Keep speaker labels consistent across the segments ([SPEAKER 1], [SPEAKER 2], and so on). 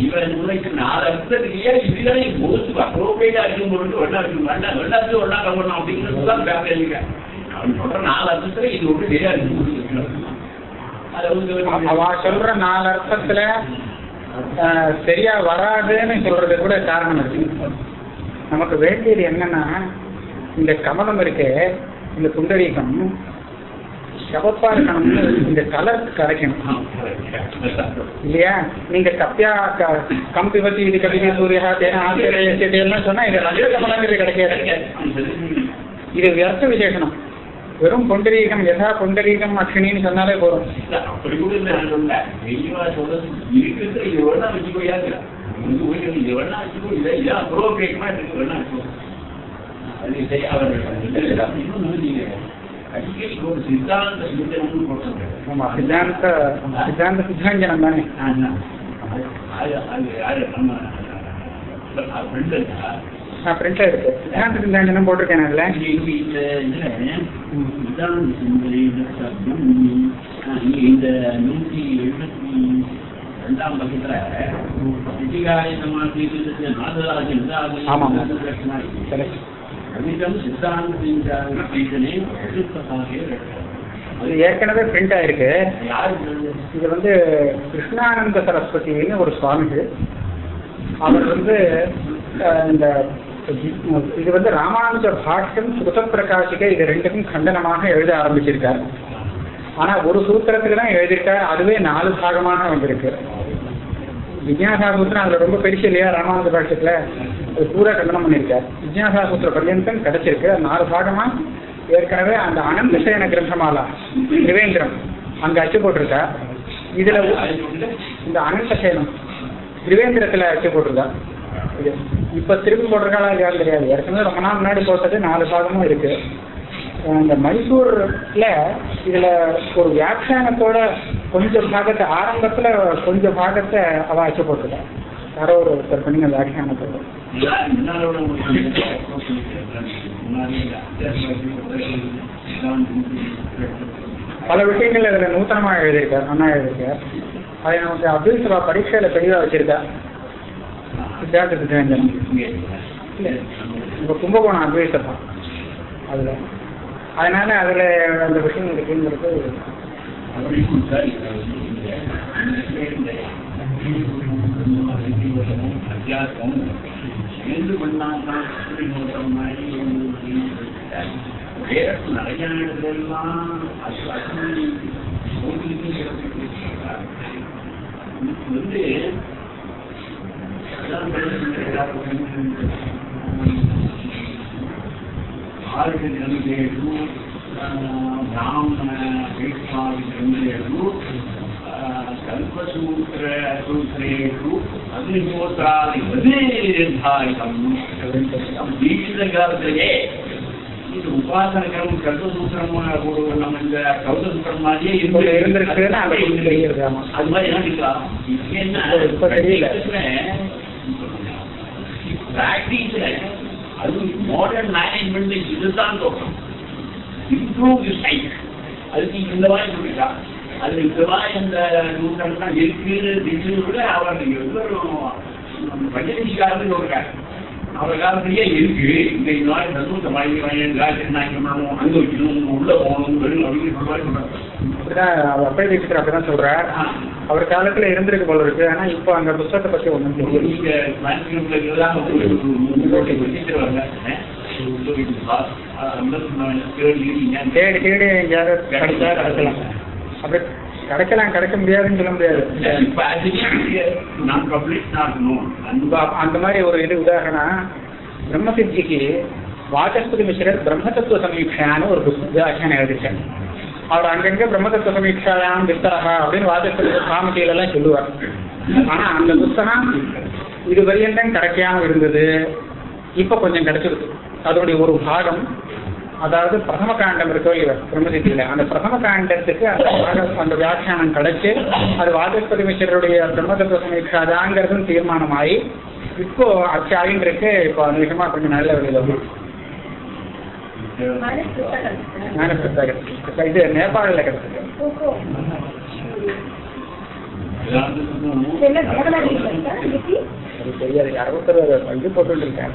[SPEAKER 1] இவன் நாலு அர்த்தத்துக்கு இதுதான் மோஸ்ட் அப்ரோப்ரியேட்டா இருக்கும் பொழுது ஒன்னா இருக்கும் வேண்டாம் ரெண்டாவது ஒன்னா கவனம் அப்படிங்கிறது தான் பேப்பர் எழுதிக்க அவன் சொல்ற நாலு அர்த்தத்துல இது ஒன்று சரியா இருக்கு. அதை வந்து
[SPEAKER 2] அவ சொல்ற நாலு அர்த்தத்துல ஆஹ், சரியா வராதுன்னு சொல்றது கூட காரணம் இருக்கு. நமக்கு வேண்டியது என்னன்னா இந்த கமலம் இருக்கே இந்த புண்டரீகம் சிவப்பா இருக்கணும்னு இந்த கலர் கிடைக்கணும் இல்லையா? நீங்க கப்பியா க- கம்பி பத்தி இது கபிதி சூரியா தேனா சொன்னா இது ரத்த கமலங்கிறது கிடைக்காது. இது வியர்த்த விசேஷனம். வெறும் பொண்டரீகம் எதா பொண்டரீகம் அக்ஷினின்னு சொன்னாலே போதும்.
[SPEAKER 1] அப்படி இது வேணா வச்சுக்கோ இதை இதை அப்ரோப்ரியேட்டமா இருக்கு சித்தாந்த
[SPEAKER 2] சித்தாஞ்சனம் போட்டிருக்கேன் அதுல
[SPEAKER 1] இந்த நூத்தி எழுபத்தி ரெண்டாம் பக்கத்துல
[SPEAKER 2] ஆமாம்.
[SPEAKER 1] சித்தாந்தின் சீசனே
[SPEAKER 2] இது ஏற்கனவே பிரிண்ட் ஆயிருக்கு.
[SPEAKER 1] யாரு
[SPEAKER 2] இது? வந்து கிருஷ்ணானந்த சரஸ்வதினு ஒரு சுவாமிகள். அவர் வந்து இந்த இது வந்து ராமானுஜ பாஷ்யம் சுத பிரகாஷிக இது ரெண்டுக்கும் கண்டனமாக எழுத ஆரம்பிச்சிருக்கார். ஆனா ஒரு சூத்திரத்துக்கு தான் எழுதியிருக்கார். அதுவே நாலு பாகமாக வந்திருக்கு. விஜயாசா சூத்திரம் அதுல ரொம்ப பெருசு இல்லையா ராமானுஜ பாஷ்யத்துல? அது பூரா கண்டனம் பண்ணியிருக்கார். விஜயாசா சூத்திர பர்யந்தம் கிடைச்சிருக்கு நாலு பாகமா ஏற்கனவே அந்த அனந்த சேன கிரந்தமாலா திரிவேந்திரம் அங்க அச்சு போட்டிருக்கா. இதுல இந்த அனந்த சேனம் திரிவேந்திரத்துல அச்சு போட்டிருக்கா. இது இப்ப திரும்பி போட்டிருக்காளா இல்லையான்னு தெரியாது. ஏற்கனவே ரொம்ப நாள் முன்னாடி போட்டது நாலு பாகமும் இருக்கு. இந்த மைசூர்ல இதுல ஒரு வியாக்கியானத்தோட கொஞ்சம் பாகத்தை ஆரம்பத்துல கொஞ்சம் பாகத்தை அவ அச்சு போட்டிருக்கா. யாரோ ஒரு ஒருத்தர் பண்ணி வியாக்கியானத்தோட. பல விஷயங்கள் அதில் நூத்தனமா எழுதியிருக்கார் நன்னா எழுதியிருக்கார். அதை நமக்கு அப்துல் சபா பரீட்சையில தெளிவா வச்சிருக்கா சித்தார்த்த சித்தாஞ்சனம் இல்ல இப்ப கும்பகோணம் அப்துல் சபா அதுல. அதனால அதுல அந்த விஷயம் இருக்குங்கிறது
[SPEAKER 1] அத்தியாசம் இன்று கொண்டாந்தான் மூட்டம் மறைந்து கொண்டு வேற நிறைய இடத்துலாம் அசுமதி வந்து ஆறு நம்பிக்கைகளும் பிராமண வேட்பாளர் நம்பிக்கைகளும் கல்பசூத்திர சூத்திரேகளும் அக்னிஹோத்ராதி நிர்தாரிதம் வீட்டுக்காலத்திலேயே இது உபாசனகரம் கல்வசூத்திரம் நம்ம இந்த கௌதசூத்திரம் மாதிரியே
[SPEAKER 2] இருந்து இருந்திருக்கிறேன்னா
[SPEAKER 1] அது மாதிரி என்ன இருக்கலாம் அது மாடர்ன் மேனேஜ்மெண்ட் இதுதான் தோற்றம் இம்ப்ரூவ் யூ அதுக்கு இந்த மாதிரி அது மாதிரி இந்த நூற்றெல்லாம் இருக்கு திடீர்னு கூட அவர் எவ்வளோ பஞ்சனிக்காரன்னு சொல்றாரு. அவர் காலத்திலேயே இருக்கு. இந்த இந்த மாதிரி தத்துவத்தை மழை மழை நாய்க்கு பண்ணணும். அங்க வைக்கணும். உள்ள போகணும். வெறும் அப்படின்னு சொல்றாரு சொல்றாரு
[SPEAKER 2] அப்படிதான் சொல்றார். அவர் காலத்துல இருந்திருக்கு போல இருக்கு. ஆனா இப்போ அந்த புத்தகத்தை பத்தி ஒண்ணும் தெரியல.
[SPEAKER 1] நீங்க
[SPEAKER 2] தேடி தேடி எங்கேயாவது கிடைச்சா கிடைக்கலாம் அப்படி கிடைக்கலாம் கிடைக்க முடியாதுன்னு சொல்ல முடியாது. அந்த மாதிரி ஒரு இது உதாரணம் பிரம்மசித்திக்கு வாசஸ்பதி மிஸ்ரர் பிரம்மதத்துவ சமீட்சான்னு ஒரு வியாக்கியானம் எழுதிச்சார் அவர் அங்கங்க பிரம்மதத்துவ சமீட்சாயாம் விஸ்தரகா அப்படின்னு வாசஸ்பதி சாமத்தியில எல்லாம் சொல்லுவார். ஆனா அந்த புஸ்தகம் இது பரியந்தம் கிடைக்காம இருந்தது இப்ப கொஞ்சம் கிடைச்சிருக்கு. அதனுடைய ஒரு பாகம் அதாவது பிரதம காண்டம் இருக்கோ இல்லையோ பிரம்மசித்தியில அந்த பிரதம காண்டத்துக்கு அந்த அந்த வியாக்கியானம் கிடைச்சு அது வாசஸ்பதி மிஸ்ரருடைய பிரம்மதத்துவ சமீட்சாதாங்கிறதும் தீர்மானமாயி இப்போ அச்சாயின்னு இருக்கு. இப்போ அந்த விஷயமா கொஞ்சம் நல்ல வெளியில இது நேபாளில் கிடைச்சது தெரியாது. அறுபத்தொரு இது போட்டு இருக்காரு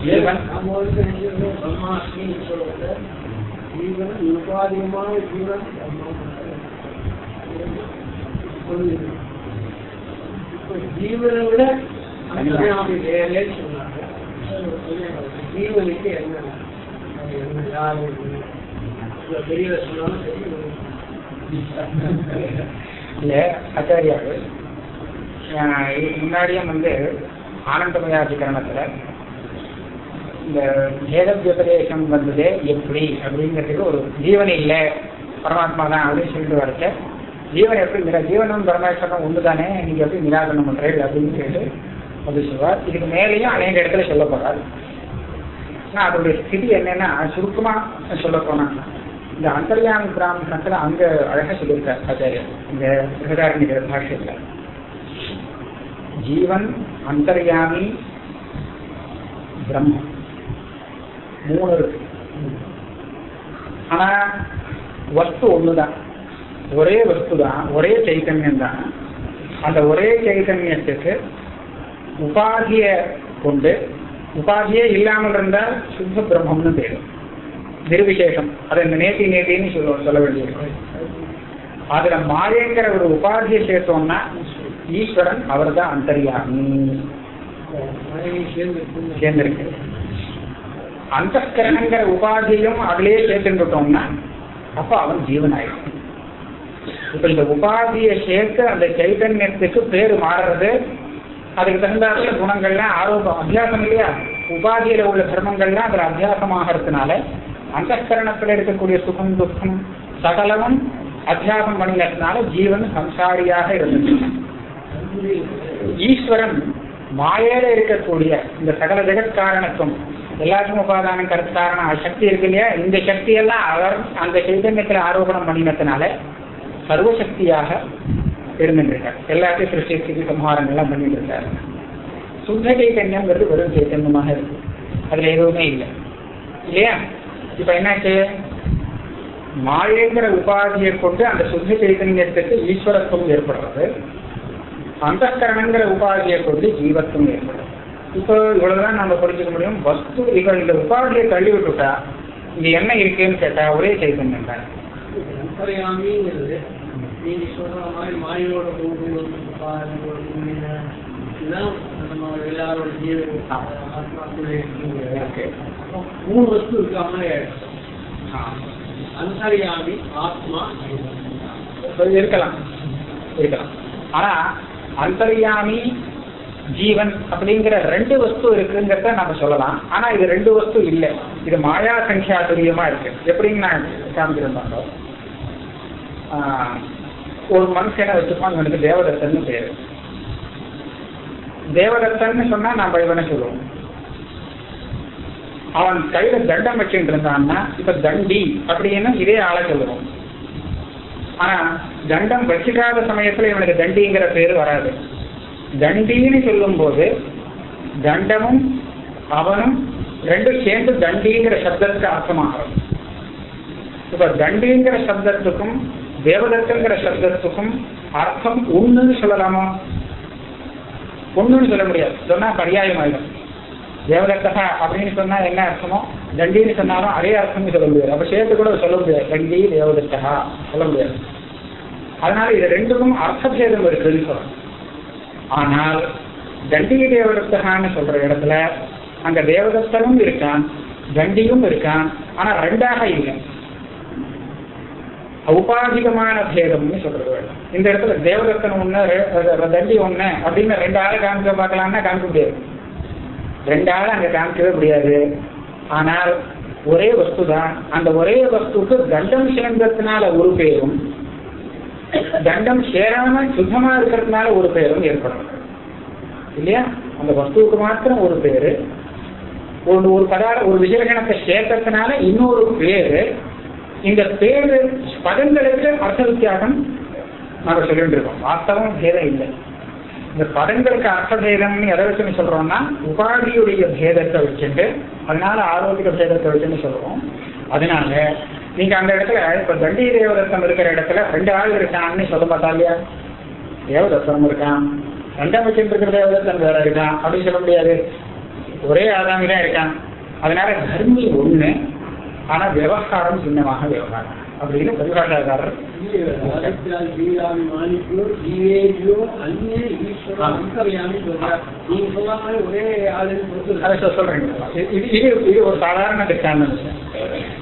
[SPEAKER 3] ஜீவன்
[SPEAKER 2] ஜீவன்
[SPEAKER 3] ஜீவன் உபாதியமான ஜீவன் ஜீவனை விட அந்தர்யாமி சொன்னாங்க ஜீவனுக்கு என்ன என்ன யாரு பெரியவர் சொன்னாலும் தெரியும்
[SPEAKER 2] இல்ல ஆச்சாரியாரு. ஆஹ் இதுக்கு முன்னாடியே வந்து ஆனந்தமயாதிகரணத்துல இந்த வேத விபதேசம் வந்தது எப்படி? அப்படிங்கிறதுக்கு ஒரு ஜீவன் இல்லை. பரமாத்மா தான் அப்படின்னு சொல்லிட்டு வரச்ச ஜீவன் எப்படி? நிரா ஜீவனும் பரமேஸ்வரனும் ஒன்று தானே நீங்க எப்படி நிராகரணம் பண்றீங்க அப்படின்னு கேட்டு வந்து சொல்வார். இதுக்கு மேலேயும் அநேக இடத்துல சொல்ல போறார். ஆனால் அதோடைய ஸ்திதி என்னன்னா சுருக்கமா சொல்ல போனா இந்த அந்தர்யாமி பிராமணத்துல அங்க அழகா சொல்லியிருக்கார் ஆச்சாரியர். இந்த பிரகதாரணிகிற பாஷ்யத்துல. ஜீவன் அந்தர்யாமி பிரம்மம். மூணு இருக்கு. ஆனா வஸ்து ஒண்ணுதான். ஒரே வஸ்து தான் ஒரே சைத்தன்யம் தான். அந்த ஒரே சைத்தன்யத்துக்கு உபாதிய கொண்டு உபாதியே இல்லாமல் இருந்தால் சுத்த பிரம்மம்னு பேரு. நிர்விசேஷம் அதை இந்த நேத்தி நேத்தின்னு சொல்ல சொல்ல வேண்டியது அதுல மாயங்கிற ஒரு உபாதியை சேர்த்தோம்னா ஈஸ்வரன் அவர் தான் அந்தர்யாமி
[SPEAKER 3] மனைவி அந்த
[SPEAKER 2] சேர்ந்திருக்கு உபாதியும் அதிலேயே சேர்த்துட்டோம்னா அப்ப அவன் ஜீவனாயிடும். இப்ப இந்த உபாதியை சேர்த்து அந்த சைதன்யத்துக்கு பேரு மாறுறது அதுக்கு தகுந்தாப்புல குணங்கள்லாம் ஆரோபம் அத்தியாசம் இல்லையா? உபாதியில உள்ள தர்மங்கள்லாம் அதுல அத்தியாசமாகறதுனால அந்தஸ்கரணத்துல இருக்கக்கூடிய சுகம் துக்கம் சகலமும் அத்தியாசம் பண்ணினதுனால ஜீவன் சம்சாரியாக இருந்தது ஈஸ்வரன் மாயையில இருக்கக்கூடிய இந்த சகல ஜெகத் எல்லாத்துக்கும் எல்லாருக்கும் உபாதானம் கருத்து சக்தி இருக்கு இல்லையா? இந்த சக்தியெல்லாம் அவர் அந்த சைதன்யத்தில் ஆரோபணம் பண்ணினதுனால சர்வசக்தியாக இருந்துருக்கார் எல்லாத்தையும் சிருஷ்டிக்கு சம்ஹாரம் எல்லாம் பண்ணிட்டு இருக்காரு சுத்த சைத்தன்யம்ங்கிறது வெறும் சைத்தன்யமாக இருக்கு. அதுல எதுவுமே இல்லை. இல்லையா? இப்ப என்னாச்சு? மாயைங்கிற உபாதியை கொண்டு அந்த சுத்த சைத்தன்யத்துக்கு ஈஸ்வரத்துவம் ஏற்படுறது. அந்தக்கரணங்கிற உபாதியை கொண்டு ஜீவத்துவம் ஏற்படும் இப்போ இவ்வளவுதான் நம்ம புரிஞ்சுக்க முடியும். வஸ்து இப்ப இந்த உபாதியை தள்ளி விட்டுட்டா இங்க என்ன இருக்குன்னு கேட்டா ஒரே சைத்தன்யம் தான்
[SPEAKER 3] நீங்க சொல்ற மாதிரி மாயோட எல்லாரோட. மூணு வஸ்து இருக்க மாதிரி. அந்தர்யாமி ஆத்மா
[SPEAKER 2] இருக்கலாம். இருக்கலாம். ஆனா அந்தர்யாமி ஜீவன் அப்படிங்கிற ரெண்டு வஸ்து இருக்குங்கிறத நம்ம சொல்லலாம். ஆனா இது ரெண்டு வஸ்து இல்லை. இது மாயா சங்கியா துரியமா இருக்கு. எப்படின்னு நான் காமிச்சிருந்தாங்க ஒரு மனுஷனை வச்சுப்பான். இவனுக்கு தேவதத்தன் பேரு. தேவதத்தன் சொன்னா நம்ம இவனை சொல்லுவோம். அவன் கையில தண்டம் வச்சுட்டு இருந்தான்னா இப்ப தண்டி அப்படின்னு இதே ஆளை சொல்லுவோம். ஆனா தண்டம் வச்சுக்காத சமயத்துல இவனுக்கு தண்டிங்கிற பேரு வராது. தண்டின்னு சொல்லும் போது தண்டமும் அவனும் ரெண்டும் சேர்ந்து தண்டிங்கிற சப்தத்துக்கு அர்த்தமாகும் இப்ப தண்டிங்கிற சப்தத்துக்கும் தேவதத்துங்கிற சப்தத்துக்கும் அர்த்தம் ஒண்ணுன்னு சொல்லலாமா? ஒண்ணுன்னு சொல்ல முடியாது. சொன்னா பரியாயம் ஆயிடும் தேவதத்தா அப்படின்னு சொன்னா என்ன அர்த்தமோ தண்டின்னு சொன்னாலும் அதே அர்த்தம்னு சொல்ல முடியாது. அப்ப சேர்த்து கூட சொல்ல முடியாது. தண்டி தேவதத்தகா சொல்ல முடியாது. அதனால இது ரெண்டுக்கும் அர்த்தபேதம் இருக்குன்னு சொல்லணும். ஆனால் கண்டிகை தேவதத்தகான்னு சொல்ற இடத்துல அங்க தேவதத்தனும் இருக்கான் கண்டியும் இருக்கான் ஆனா ரெண்டாக இல்லை. உபாதிகமான பேதம்னு சொல்றது வேணும் இந்த இடத்துல தேவதத்தன் ஒண்ணு தண்டி ஒண்ணு அப்படின்னு ரெண்டு ஆளை காமிக்க பார்க்கலாம்னா காமிக்க முடியாது. ரெண்டு ஆளை அங்க காமிக்கவே முடியாது. ஆனால் ஒரே வஸ்து தான் அந்த ஒரே வஸ்துக்கு தண்டம் சிலங்கத்தினால ஒரு பேரும் தண்டம் சேராம சுத்தமா இருக்கிறதுனால ஒரு பெயரும் ஏற்படும் இல்லையா? அந்த வஸ்துவுக்கு மாத்திரம் ஒரு பேரு. ஒரு ஒரு பதார ஒரு விசேஷணத்தை சேர்த்ததுனால இன்னொரு பேரு. இந்த பேரு பதங்களுக்கு அர்த்த வித்தியாசம் நாங்க சொல்லிட்டு இருக்கோம் வாஸ்தவம் பேதம் இல்லை. இந்த பதங்களுக்கு அர்த்த பேதம்னு எதை வச்சுன்னு சொல்றோம்னா உபாதியுடைய பேதத்தை வச்சுட்டு அதனால ஆரோக்கிய பேதத்தை வச்சுன்னு சொல்றோம். அதனால நீங்க அந்த இடத்துல இப்ப தண்டி தேவதத்தம் இருக்கிற இடத்துல ரெண்டு ஆள் இருக்கான்னு சொல்ல மாட்டா இல்லையா? தேவதத்தம் இருக்கான். ரெண்டாம் வச்சுட்டு இருக்கிற தேவதத்தன் வேற இருக்கான். அப்படின்னு சொல்ல முடியாது. ஒரே ஆதாமி தான் இருக்கான். அதனால தர்மி ஒண்ணு ஆனா விவகாரம் சின்னமாக விவகாரம். அப்படின்னு பரிபாஷாக்காரர் சொல்றேன். இது இது இது ஒரு சாதாரண திட்டான விஷயம்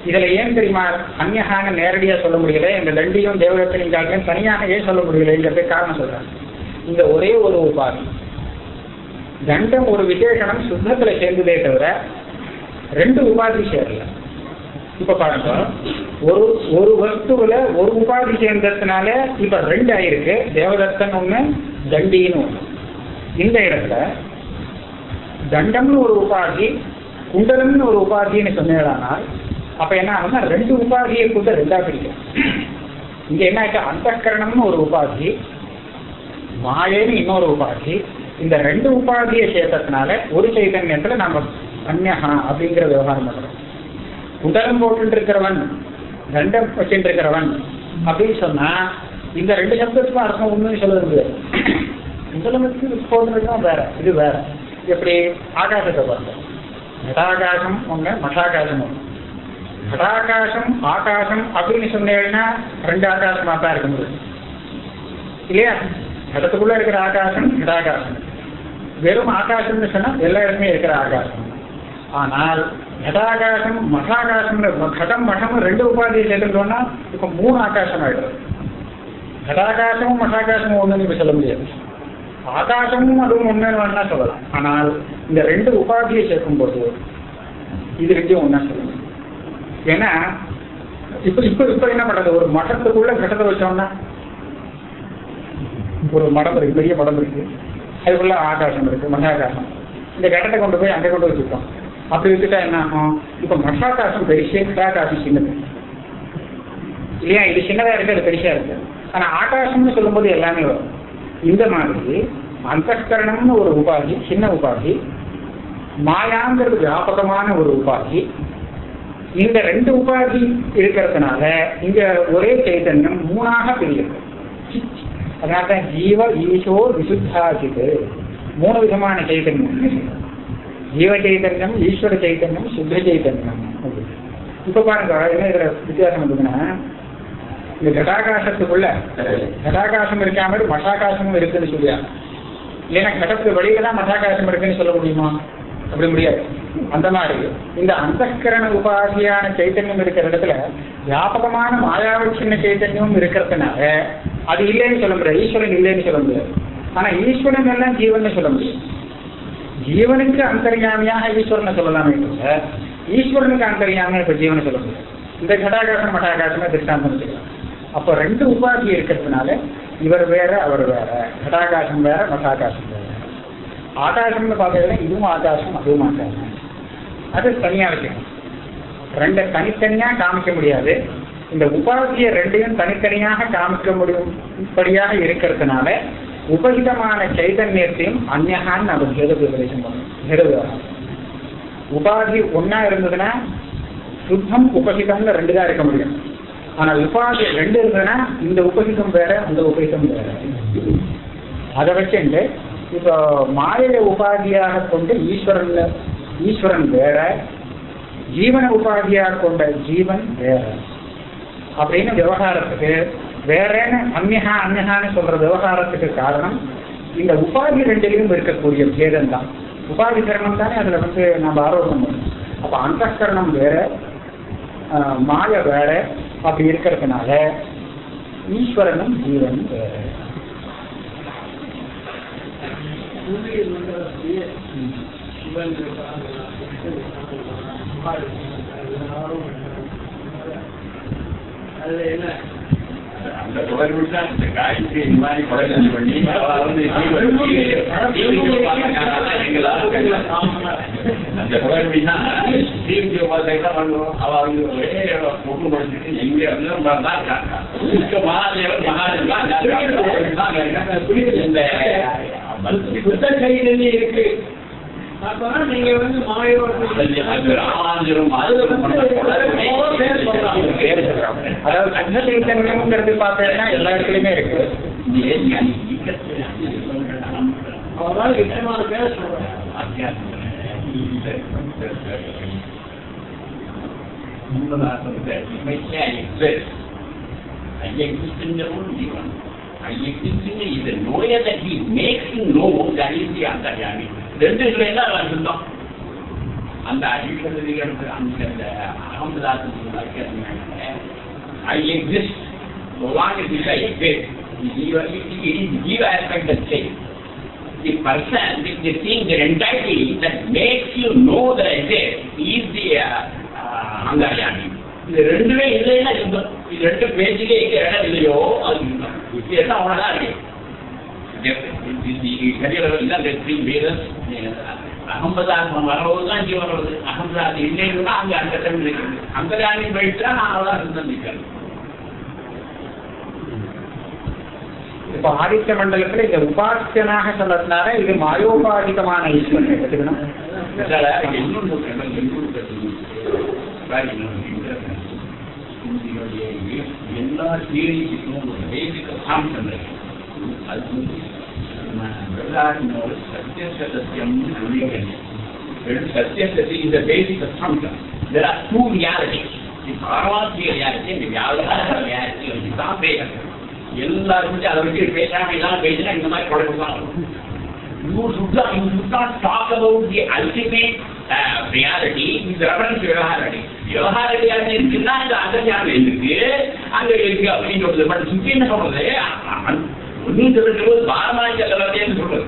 [SPEAKER 2] இதுல ஏன் தெரியுமா? அந்நியகான நேரடியா சொல்ல முடியல. இந்த தண்டியும் தேவதத்தினையும் காட்டிலும் தனியாக ஏன் சொல்ல முடியலங்கிறது காரணம் சொல்றேன் இந்த ஒரே ஒரு உபாதி தண்டம் ஒரு விசேஷனம் சுத்தத்துல சேர்ந்ததே தவிர ரெண்டு உபாதி சேரல. இப்ப பாருங்க. ஒரு ஒரு வஸ்துவில ஒரு உபாதி சேர்ந்ததுனால இப்ப ரெண்டு ஆயிருக்கு. தேவதத்தன் ஒண்ணு தண்டின்னு ஒண்ணு. இந்த இடத்துல தண்டம்னு ஒரு உபாதி குண்டலம்னு ஒரு உபாதின்னு சொன்னேடானால் அப்ப என்ன ஆகும்னா ரெண்டு உபாதியை கூட ரெண்டா பிடிக்கும் இங்க என்ன ஆகிட்ட அந்த கரணம்னு ஒரு உபாதி மாயேன்னு இன்னொரு உபாதி இந்த ரெண்டு உபாதியை சேர்த்ததுனால ஒரு சைதன்யத்துல நம்ம அந்நகா அப்படிங்கிற விவகாரம் பண்றோம். குண்டலம் போட்டு இருக்கிறவன் தண்டம் வச்சுட்டு இருக்கிறவன் அப்படின்னு சொன்னா இந்த ரெண்டு சப்தத்துக்கும் அர்த்தம் ஒண்ணுன்னு சொல்ல முடியாது குண்டலத்துக்கு போட்டுருக்கோம் வேற இது வேற. எப்படி? ஆகாசத்தை பார்த்தோம் மடாகாசம் ஒண்ணு மசாகாசம் ஒண்ணு. மடாகாசம் ஆகாசம் அப்படின்னு சொன்னேன்னா ரெண்டு ஆகாசமா தான் இருக்க முடியும். இல்லையா? இடத்துக்குள்ள இருக்கிற ஆகாசம் மடாகாசம். வெறும் ஆகாசம்னு சொன்னா எல்லா இடமே இருக்கிற ஆகாசம். ஆனால் கடாகாசம் மகாகாசம் கடம் மடம் ரெண்டு உபாதியில் சேர்த்துட்டோம்னா இப்போ மூணு ஆகாசம் ஆயிடுது கடாகாசமும் மகாகாசமும் ஒன்றுன்னு இப்போ சொல்ல முடியாது. ஆகாசமும் அதுவும் ஒன்றுன்னு வேணா சொல்லலாம். ஆனால் இந்த ரெண்டு உபாதியை சேர்க்கும்போது இது வரைக்கும் ஒன்றா சொல்ல சொல்லணும் ஏன்னா இப்போ இப்போ இப்போ என்ன பண்றது? ஒரு மடத்துக்குள்ள கட்டத்தை வச்சோம்னா ஒரு மடம் இருக்கு பெரிய மடம் இருக்கு. அதுக்குள்ள ஆகாசம் இருக்கு மகாகாசம். இந்த கட்டத்தை கொண்டு போய் அங்கே கொண்டு வச்சுருக்கோம் அப்படி விட்டுட்டா என்ன ஆகும்? இப்ப மகாகாசம் பெருசு கடாகாசம் சின்னது. இல்லையா? இது சின்னதா இருக்கு அது பெருசா இருக்கு. ஆனா ஆகாசம்னு சொல்லும்போது எல்லாமே வரும். இந்த மாதிரி அந்தஸ்கரணம்னு ஒரு உபாதி சின்ன உபாதி மாயாங்கிறது வியாபகமான ஒரு உபாதி. இந்த ரெண்டு உபாதி இருக்கிறதுனால இங்க ஒரே சைதன்யம் மூணாக பிரியுது அதனால தான் ஜீவ ஈசோ விசுத்தாசிது மூணு விதமான சைத்தன்யம் ஜீவ சைத்தன்யம் ஈஸ்வர சைத்தன்யம் சுத்த சைத்தன்யம் இப்ப பாருங்க என்ன இதுல வித்தியாசம் இருக்குன்னா இந்த கடாகாசத்துக்குள்ள கடாகாசம் இருக்கா மாதிரி மட்டாகாசமும் இருக்குன்னு சொல்லியா? ஏன்னா கடத்துக்கு வெளியில தான் இருக்குன்னு சொல்ல முடியுமா? அப்படி முடியாது. அந்த மாதிரி இந்த அந்தக்கரண உபாதியான சைத்தன்யம் இருக்கிற இடத்துல வியாபகமான மாயாவட்சின்ன சைத்தன்யமும் இருக்கிறதுனால அது இல்லைன்னு சொல்ல முடியாது. ஈஸ்வரன் இல்லைன்னு சொல்ல முடியாது. ஆனா ஈஸ்வரன் எல்லாம் ஜீவன் சொல்ல முடியும் ஜீவனுக்கு அந்தர்யாமியாக ஈஸ்வரனை சொல்லலாமே தவிர ஈஸ்வரனுக்கு அந்தர்யாமியா இப்ப ஜீவனை சொல்ல முடியாது. இந்த கடாகாசம் மடாகாசமே திருஷ்டாந்தம் வச்சுக்கலாம். அப்போ ரெண்டு உபாதி இருக்கிறதுனால இவர் வேற அவர் வேற. கடாகாசம் வேற மட்டாகாசம் வேற. ஆகாசம்னு பார்த்ததுல இதுவும் ஆகாசம் அதுவும் ஆகாசம். அது தனியா வைக்கணும் ரெண்டை தனித்தனியா காமிக்க முடியாது. இந்த உபாதியை ரெண்டையும் தனித்தனியாக காமிக்க முடியும் படியாக இருக்கிறதுனால உபகிதமான சைதன்யத்தையும் அந்நகான்னு நம்ம பேத விபரேசம் பண்ணணும் பேத விவகாரம் உபாதி ஒன்னா இருந்ததுன்னா சுத்தம் உபகிதம்னு ரெண்டு தான் இருக்க முடியும். ஆனா உபாதி ரெண்டு இருந்ததுன்னா இந்த உபகிதம் வேற அந்த உபகிதம் வேற. அதை வச்சுட்டு இப்போ மாயை உபாதியாக கொண்டு ஈஸ்வரன்ல ஈஸ்வரன் வேற ஜீவன உபாதியாக கொண்ட ஜீவன் வேற. அப்படின்னு விவகாரத்துக்கு வேறேன்னு அந்நியகா அந்நியகான்னு சொல்ற விவகாரத்துக்கு காரணம் இந்த உபாதி ரெண்டிலையும் இருக்கக்கூடிய பேதம் தான் உபாதி கரணம் தானே அதுல வந்து நம்ம ஆரோக்கியம் பண்ணணும் அப்ப அந்தகரணம் வேற மாய வேற அப்படி இருக்கிறதுனால ஈஸ்வரனும் ஜீவனும் வேற
[SPEAKER 3] அதுல என்ன
[SPEAKER 1] இந்த தொடர்பு தான் இந்த காயத்ரி இந்த மாதிரி கொலைகள் பண்ணி அந்த தொடர்பு தான். டிவி பார்த்து பண்ணுவோம் அவ வந்து முட்டு முடிச்சுட்டு எங்க இருந்து மகாதேவன் மகாதேவன்
[SPEAKER 3] புத்த கையிலே இருக்கு.
[SPEAKER 2] அதாவது கண்ண சைத்தன்யம்ங்கிறது பார்த்தீங்கன்னா எல்லா இடத்துலயுமே இருக்கு
[SPEAKER 3] அவரால் நிச்சயமான பேர சொல்றேன்
[SPEAKER 1] I exist in the own jivan. I exist in the is the knower that he makes you know that is the antaryami. ரெண்டு இதுல என்ன அர்த்தம் அந்த அடிப்படையில் அந்த அகமதாசன் I exist so long as I exist, jiva, it is jiva aspect that says. The person, the, the thing, the entity that makes you know that I exist is the uh, uh, antaryami. இது ரெண்டுமே இல்லைன்னா இருந்தோம் இது ரெண்டு பேஜிலே எங்க இடம் இல்லையோ அது இருந்தோம் இது எல்லாம் அவ்வளவுதான் இருக்கு அகம்பதாசம் வரவுதான் ஜீவன் வருது அகம்பதாசம் இல்லைன்னா அங்க அந்த டைம் இருக்குது அந்த டைம் போயிட்டா நான் அவ்வளவுதான் இருந்தேன் நிற்கிறேன்
[SPEAKER 2] இப்போ ஆதித்ய மண்டலத்துல இந்த உபாசியனாக சொன்னதுனால இது மாயோபாதிகமான ஈஸ்வரன்
[SPEAKER 1] இன்னொன்று இந்தியோடைய எல்லா தியரிக்கும் ஒரு பேசிக் இருக்கு அது வந்து நம்ம வெள்ளாடினோட இந்த பேசிக் அசாம்சன் there are two realities. The பாரமார்த்திய reality இந்த வியாபார reality வந்து தான் பேசணும் எல்லாரும் அதை வச்சு பேசாம எல்லாம் பேசினா இந்த மாதிரி குழப்பம் தான். வரும் you should not, you should not talk about the ultimate uh, reality with reference to விவகாரடி விவகாரடி இருக்குன்னா இந்த அந்தர்ஞானம் இருக்கு அங்க இருக்கு அப்படின்னு சொல்றது. பட் சுத்தி என்ன சொல்றது ஒன்னும் சொல்றது பாரமாஜ லெவலேன்னு சொல்றது.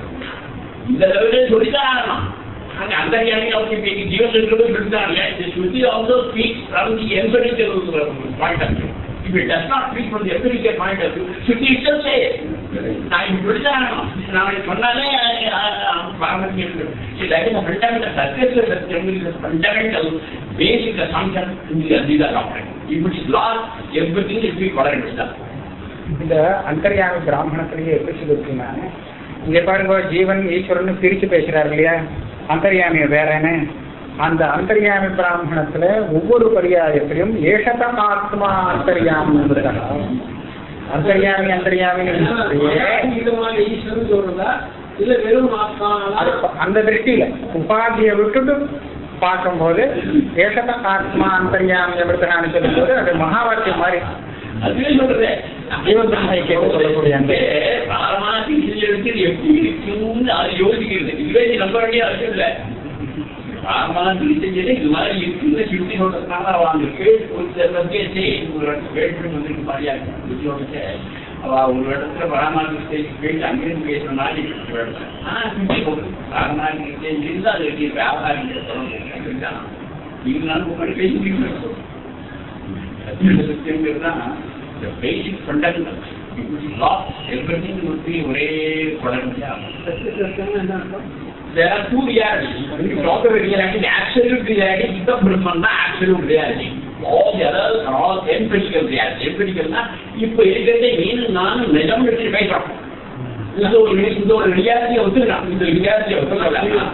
[SPEAKER 1] இந்த லெவலே சொல்லித்தான் ஆகணும். அங்க அந்தர்ஞானி அவங்க ஜீவன் இருக்கிறது சொல்லித்தான் இந்த சுத்தி also speak from the empirical point of view If it does not speak from the empirical point of நான் இப்படி ஆகணும். நான் சொன்னாலே பாரம்பரியம் இல்லாட்டி ஃபண்டமெண்டல் சத்தியத்தில் பேசிக் அசம்ஷன் இப்படி தீஸ் ஆர் டாக்டர் இஃப்
[SPEAKER 2] இந்த அந்தர்யாமி பிராமணத்திலேயே எப்படி சொல்லிருக்கீங்க இங்க பாருங்க ஜீவன் ஈஸ்வரன் பிரிச்சு பேசுறாரு இல்லையா? அந்தர்யாமி வேறன்னு அந்த அந்தர்யாமி பிராமணத்துல ஒவ்வொரு பரியாயத்திலும் ஏஷத ஆத்மா அந்தர்யாமி அந்தர்யாமி அந்தர்யாமி அந்த திருஷ்டியில. உபாதியை விட்டுட்டு பார்க்கும்போது ஏஷத ஆத்மா அந்தர்யாமி அப்படின்னு சொல்லும்போது அது மகா வாக்கியம் மாதிரி
[SPEAKER 1] அதுவே சொல்றது?
[SPEAKER 2] ஜீவபிரம்ம சொல்லக்கூடிய அந்த
[SPEAKER 1] எப்படி அது யோசிக்கிறது இதுவே நம்ப வேண்டிய அவசியம் இல்லை பாரமாதி செஞ்சது இது மாதிரி இருக்குன்னு சுத்தி சொல்றதுனால அவ கேட்டு ஒரு சில பேசி ஒரு வந்துருக்கு மாதிரியா புத்தியோட அவ ஒரு இடத்துல பாரமாதி போயிட்டு அங்கிருந்து பேசுற ஒரு இடத்துல ஆனா சுத்தி போகுது பாரமாதி ஸ்டேஜ் அது எப்படி வியாபாரம் இருந்தாலும் பேசிட்டு தான் the basic fundamental. If it is lost, everything would be ஒரே குழந்தையா
[SPEAKER 3] என்ன அர்த்தம்
[SPEAKER 1] There are two realities. When you talk about reality, the absolute reality is the Brahman, the absolute reality. All the others are all empirical reality. Empirical னா இப்போ இருக்கிறதே நீனும் நானும் நிஜம் எடுத்து பேசுறோம் இந்த ஒரு இந்த ஒரு ரியாலிட்டியை ஒத்துக்கலாம் இந்த ரியாலிட்டியை ஒத்துக்கலாம்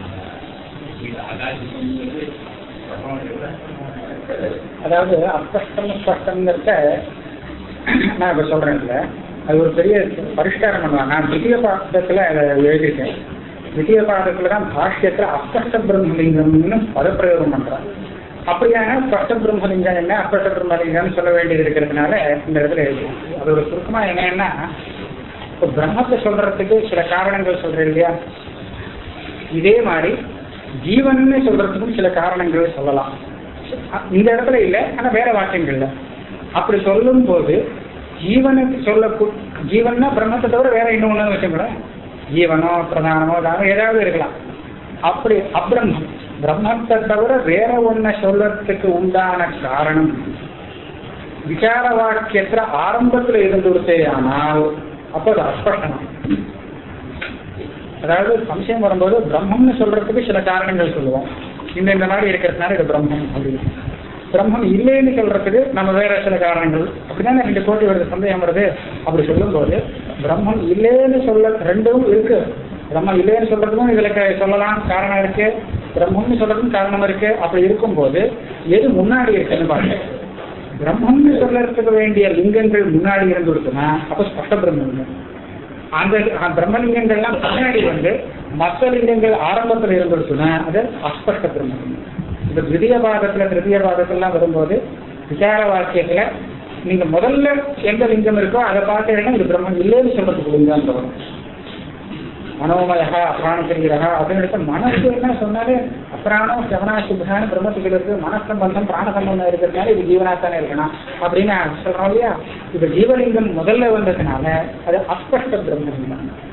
[SPEAKER 2] அதாவது அஸ்பஷ்டம் ஸ்பஷ்டங்கிறத நான் இப்ப சொல்றேன் இல்ல. அது ஒரு பெரிய பரிஷ்காரம் பண்ணுவாங்க. நான் தித்திய பாதத்துல அதை எழுதிட்டேன் தித்திய பாதத்துல தான் பாஷ்யத்துல அஸ்பஷ்ட பிரம்மலிங்கம்னு பதப்பிரயோகம் பண்றேன் அப்படியான ஸ்பஷ்ட பிரம்மலிங்கம் என்ன அஸ்பஷ்ட பிரம்மலிங்கம்னு சொல்ல வேண்டியது இருக்கிறதுனால இந்த இடத்துல எழுதி அது ஒரு சுருக்கமா என்னன்னா இப்போ பிரம்மத்தை சொல்றதுக்கு சில காரணங்கள் சொல்றேன் இல்லையா? இதே மாதிரி ஜீவன்னு சொல்றதுக்கும் சில காரணங்கள் சொல்லலாம். அ- இந்த இடத்துல இல்லை ஆனா வேற வாக்கியங்கள்ல. அப்படி சொல்லும் போது ஜீவனுக்கு சொல்ல ஜீவன்னா பிரம்மத்தை தவிர வேற இன்னொன்னு வச்சுக்கூடாது ஜீவனோ பிரதானமோ தானோ ஏதாவது இருக்கலாம். அப்படி அப்பிரம்மம் பிரம்மத்தை தவிர வேற ஒன்ன சொல்றதுக்கு உண்டான காரணம். விசார வாக்கியத்துல ஆரம்பத்துல இருந்து ஆனால் அப்போ அது அஸ்பஷ்டனம் அதாவது சம்சயம் வரும்போது பிரம்மம்னு சொல்றதுக்கு சில காரணங்கள் சொல்லுவோம். இந்த இந்த மாதிரி இருக்கிறதுனால இது பிரம்மம் அப்படின்னு. பிரம்மம் இல்லைன்னு சொல்றதுக்கு நம்ம வேற சில காரணங்கள். அப்படிதானே ரெண்டு கோடி வருது சந்தேகம் வருது. அப்படி சொல்லும்போது பிரம்மம் இல்லைன்னு சொல்ல ரெண்டும் இருக்கு. பிரம்மம் இல்லைன்னு சொல்றதுக்கும் இதுல சொல்லலாம் காரணம் இருக்கு. பிரம்மம்னு சொல்றதுக்கும் காரணம் இருக்கு. அப்படி இருக்கும்போது எது முன்னாடி இருக்குன்னு பாருங்க. பிரம்மம்னு சொல்லறதுக்கு வேண்டிய லிங்கங்கள் முன்னாடி இருந்து இருக்குன்னா அப்ப ஸ்பஷ்ட பிரம்மம் அந்த பிரம்மலிங்கங்கள்லாம் பின்னாடி வந்து மற்ற லிங்கங்கள் ஆரம்பத்தில் இருந்துச்சுன்னா அது அஸ்பஷ்ட பிரம்மலிங்கம். இந்த திரிய பாகத்துல திருத்திய பாகத்துலாம் வரும்போது விசார வாக்கியத்துல நீங்க முதல்ல எந்த லிங்கம் இருக்கோ அதை பார்த்தீங்கன்னா இது பிரம்மன் இல்லைன்னு சொல்றதுக்கு லிங்கம் வரும் மனோமயா அப்ராணசரீரா அப்படின்னு மனசு என்ன சொன்னாலே அப்ராணம் சவனா சுப்ரான பிரம்மத்துக்கு இருக்கு மனசம்பந்தம் பிராண சம்பந்தம் இருக்கிறதுனால இது ஜீவனாத்தானே இருக்கணும். அப்படின்னு சொல்றோம் இல்லையா? இது ஜீவலிங்கம் முதல்ல வந்ததுனால அது அஸ்பஷ்ட பிரம்மலிங்கம்.